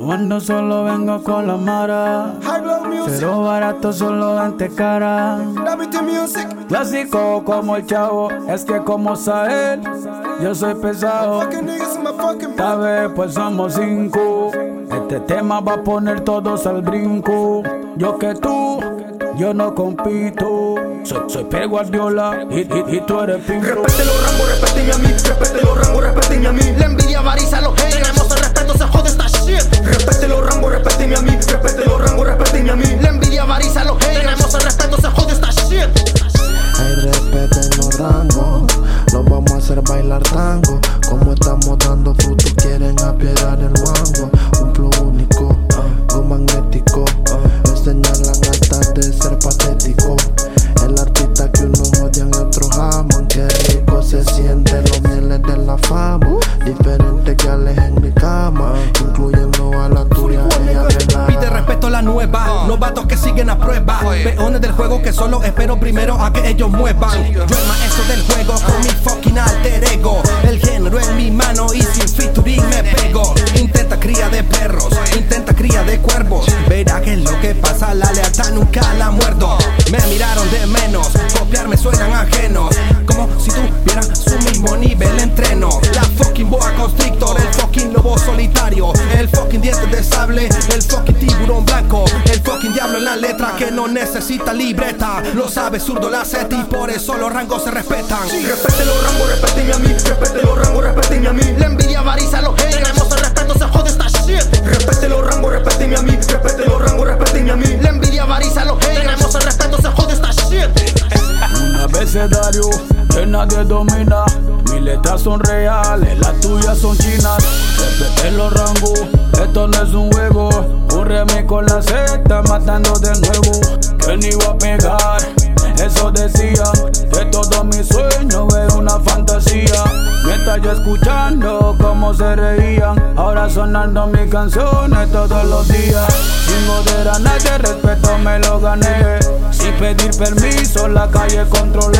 No ando solo, vengo con la mara. Pero barato, solo ante cara. Clásico como el chavo, es que como Sael, yo soy pesado. Esta vez pues somos cinco. Este tema va a poner todos al brinco. Yo que tú, yo no compito. Soy, soy Pep Guardiola y, y, y tú eres pinto. Respete los rangos, respétenme a mí. Respete los rangos, respétenme a mí. La envidia avaricia siguen a prueba. Peones del juego que solo espero primero a que ellos muevan. Yo el maestro del juego con mi fucking alter ego. El género en mi mano y sin featuring me pego. Intenta cría de perros, intenta cría de cuervos. Verá que es lo que pasa, la lealtad nunca la muerdo. Me miraron de menos, copiarme suenan ajenos. Como si tuvieran su mismo nivel entreno. En la letra que no necesita libreta. Lo sabe zurdo la set y por eso los rangos se respetan. Respete los rangos, respétenme a mí. Respete los rangos, respétenme a mí. La envidia avaricia los haters. Tenemos el respeto, se jode esta shit. Respete los rangos, respétenme a mí. Respete los rangos, respétenme a mí. La envidia avaricia los haters. Tenemos el respeto, se jode esta shit. Un abecedario que nadie domina. Mis letras son reales, las tuyas son chinas. Respete los rangos, esto no es un juego. Cúrreme con la secta, matando de nuevo. Que ni iba a pegar, eso decían. Que todo mi sueño es una fantasía. Mientras yo escuchando cómo se reían. Ahora sonando mis canciones todos los días. Sin joder a nadie, respeto me lo gané. Sin pedir permiso, la calle controlé.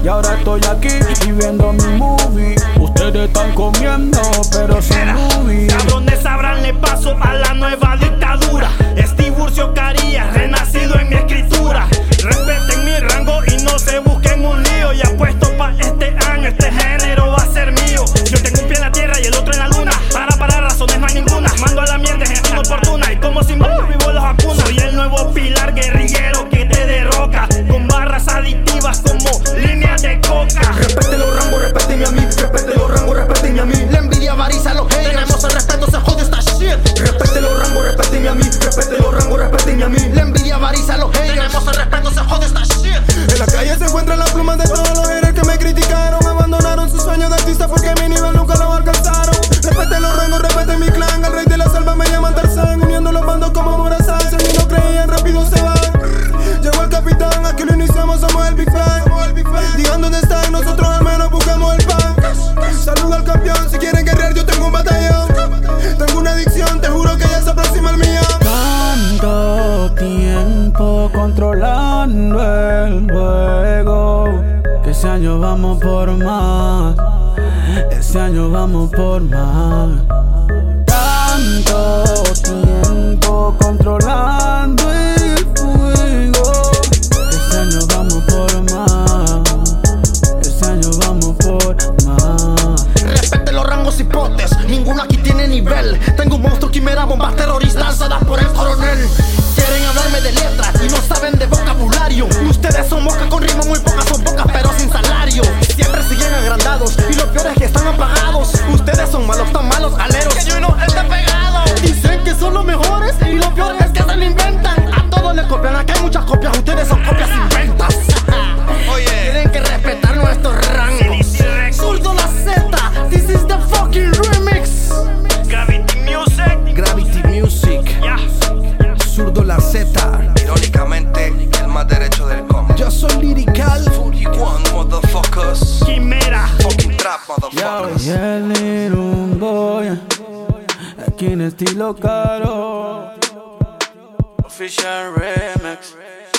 Y ahora estoy aquí viviendo mi movie. Ustedes están comiendo, pero sin movie. La encuentran las plumas de todos los controlando el juego. Que ese año vamos por más. Ese año vamos por más. Tanto tiempo controlando el fuego. Ese año vamos por más. Ese año vamos por más. Respete los rangos y potes, ninguno aquí tiene nivel. Tengo un monstruo quimera, bombas terroristas lanzadas por el copian, aquí hay muchas copias, ustedes son copias inventas. Oye, tienen que respetar nuestros rangos. Zurdo la Z, this is the fucking remix. Gravity Music. Gravity Music, Ya. zurdo la Z. Irónicamente, el más derecho del cómic. Yo soy lirical. 41 motherfuckers. Quimera. Fucking trap motherfuckers. y el little boy, aquí en estilo caro. Official remix.